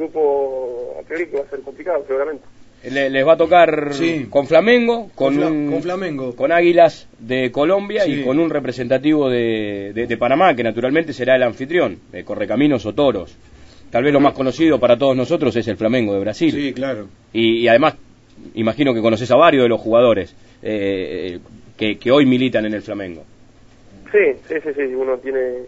grupo a priori que va a ser complicado, seguramente. les va a tocar con Flamengo, con, con, Flamengo, con Águilas de Colombia y con un representativo de, de, Panamá, que naturalmente será el anfitrión, de Correcaminos o Toros. Tal vez lo más conocido para todos nosotros es el Flamengo de Brasil. Sí, claro. Y, además, imagino que conoces a varios de los jugadores eh, que, que hoy militan en el Flamengo. Sí, sí, sí, sí, uno tiene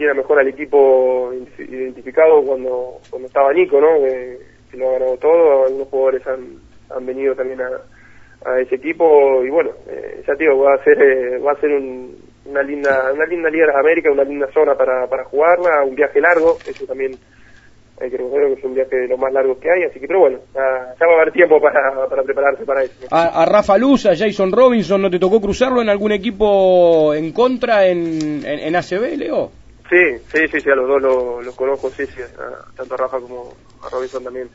tiene mejor al equipo identificado cuando cuando estaba Nico, ¿no? Que, lo ha ganado todo, algunos jugadores han, han venido también a, a ese equipo y bueno, eh, ya digo, va a ser eh, va a ser una linda una linda Liga de las Américas, una linda zona para, para jugarla, un viaje largo, eso también hay que reconocer que es un viaje de los más largos que hay, así que, pero bueno, ya, va a haber tiempo para, para prepararse para eso. A, Rafa Luz, a Jason Robinson, ¿no te tocó cruzarlo en algún equipo en contra en, en, ACB, Leo? Sí, sí, sí, sí, a los dos los, conozco, sí, sí, tanto a Rafa como a Robinson también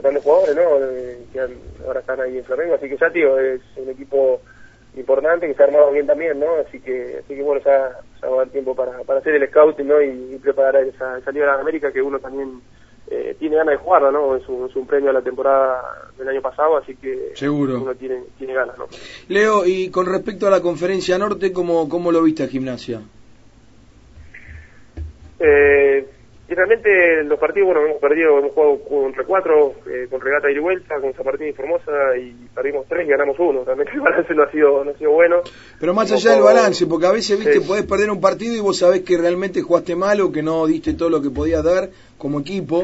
grandes jugadores, ¿no? Eh, que ahora están ahí en Flamengo, así que ya, tío, es un equipo importante que se ha armado bien también, ¿no? Así que, así que bueno, ya, va a haber tiempo para, para hacer el scouting, ¿no? Y, preparar esa, esa Liga de América que uno también eh, tiene ganas de jugarla, ¿no? Es un, es un, premio a la temporada del año pasado, así que Seguro. uno tiene, tiene ganas, ¿no? Leo, y con respecto a la conferencia norte, ¿cómo, cómo lo viste a gimnasia? Eh, y realmente los partidos, bueno, hemos perdido, hemos jugado contra cuatro, eh, con regata y vuelta, con San Martín y Formosa, y perdimos tres y ganamos uno. Realmente el balance no ha sido, no ha sido bueno. Pero más allá del balance, porque a veces, viste, podés perder un partido y vos sabés que realmente jugaste mal o que no diste todo lo que podías dar como equipo.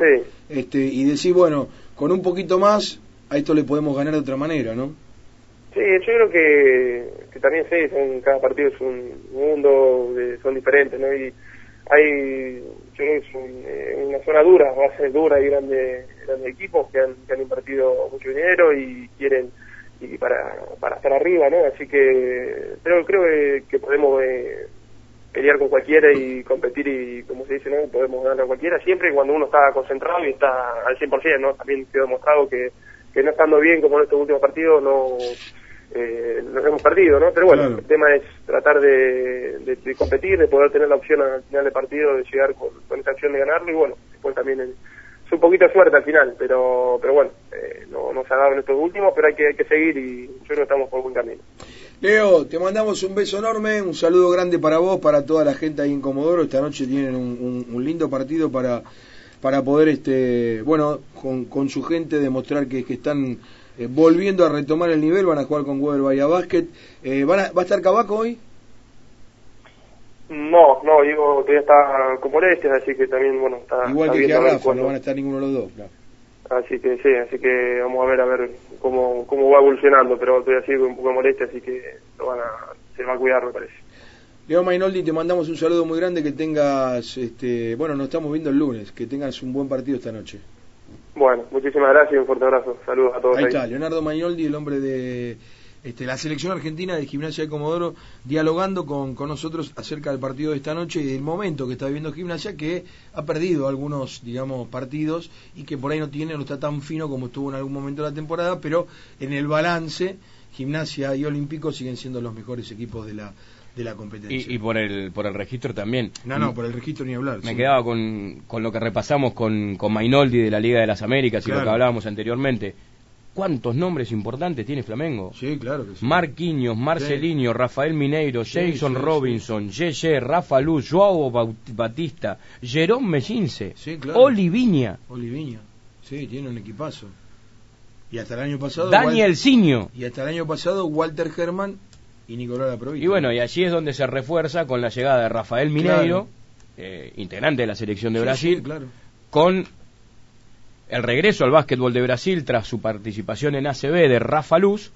Este, y decís, bueno, con un poquito más, a esto le podemos ganar de otra manera, ¿no? Sí, yo creo que, que también sí, son, cada partido es un mundo, son diferentes, ¿no? Y hay yo creo que es eh, una zona dura, va a ser dura y grandes grande equipos que han, que invertido mucho dinero y quieren y para, para estar arriba, ¿no? Así que pero creo que, podemos eh, pelear con cualquiera y competir y, como se dice, ¿no? Podemos ganar a cualquiera siempre cuando uno está concentrado y está al 100%, ¿no? También quedó demostrado que, que no estando bien como en estos últimos partidos no eh, nos hemos perdido, ¿no? Pero bueno, el tema es tratar de, de, competir, de poder tener la opción al final del partido de llegar con, con esa acción de ganarlo y bueno, después también es, un poquito de suerte al final, pero pero bueno, eh, no, no se ha dado en estos últimos, pero hay que, hay que seguir y yo creo que estamos por buen camino. Leo, te mandamos un beso enorme, un saludo grande para vos, para toda la gente ahí en Comodoro. Esta noche tienen un, un, lindo partido para, para poder, este, bueno, con, con su gente demostrar que, que están eh, volviendo a retomar el nivel, van a jugar con Weber Bahía Basket. Eh, ¿van a, ¿Va a estar Cabaco hoy? No, no, digo, todavía está con molestias, así que también, bueno, está... Igual que Rafa, no van a estar ninguno de los dos, claro. Así que sí, así que vamos a ver a ver cómo, cómo va evolucionando, pero todavía sigue con un poco de molestia, así que lo van a, se va a cuidar, me parece. Leo Mainoldi, te mandamos un saludo muy grande, que tengas, este, bueno, nos estamos viendo el lunes, que tengas un buen partido esta noche. Bueno, muchísimas gracias y un fuerte abrazo. Saludos a todos. Ahí, está, Leonardo Magnoldi, el hombre de este, la selección argentina de gimnasia de Comodoro, dialogando con, con nosotros acerca del partido de esta noche y del momento que está viviendo gimnasia, que ha perdido algunos, digamos, partidos y que por ahí no tiene, no está tan fino como estuvo en algún momento de la temporada, pero en el balance, gimnasia y olímpico siguen siendo los mejores equipos de la de la competencia. Y, por el por el registro también. No, no, por el registro ni hablar. Me quedaba con, con lo que repasamos con, con Mainoldi de la Liga de las Américas y lo que hablábamos anteriormente. ¿Cuántos nombres importantes tiene Flamengo? Sí, claro que sí. Marquinhos, Marcelinho, Rafael Mineiro, Jason Robinson, Yeye, Rafa Luz, Joao Batista, Jerón Mellince, Oliviña. Oliviña, sí, tiene un equipazo. Y hasta el año pasado... Daniel Ciño. Y hasta el año pasado Walter Germán y Nicolás Y bueno, y allí es donde se refuerza con la llegada de Rafael Mineiro, eh, integrante de la selección de Brasil, con el regreso al básquetbol de Brasil tras su participación en ACB de Rafa Luz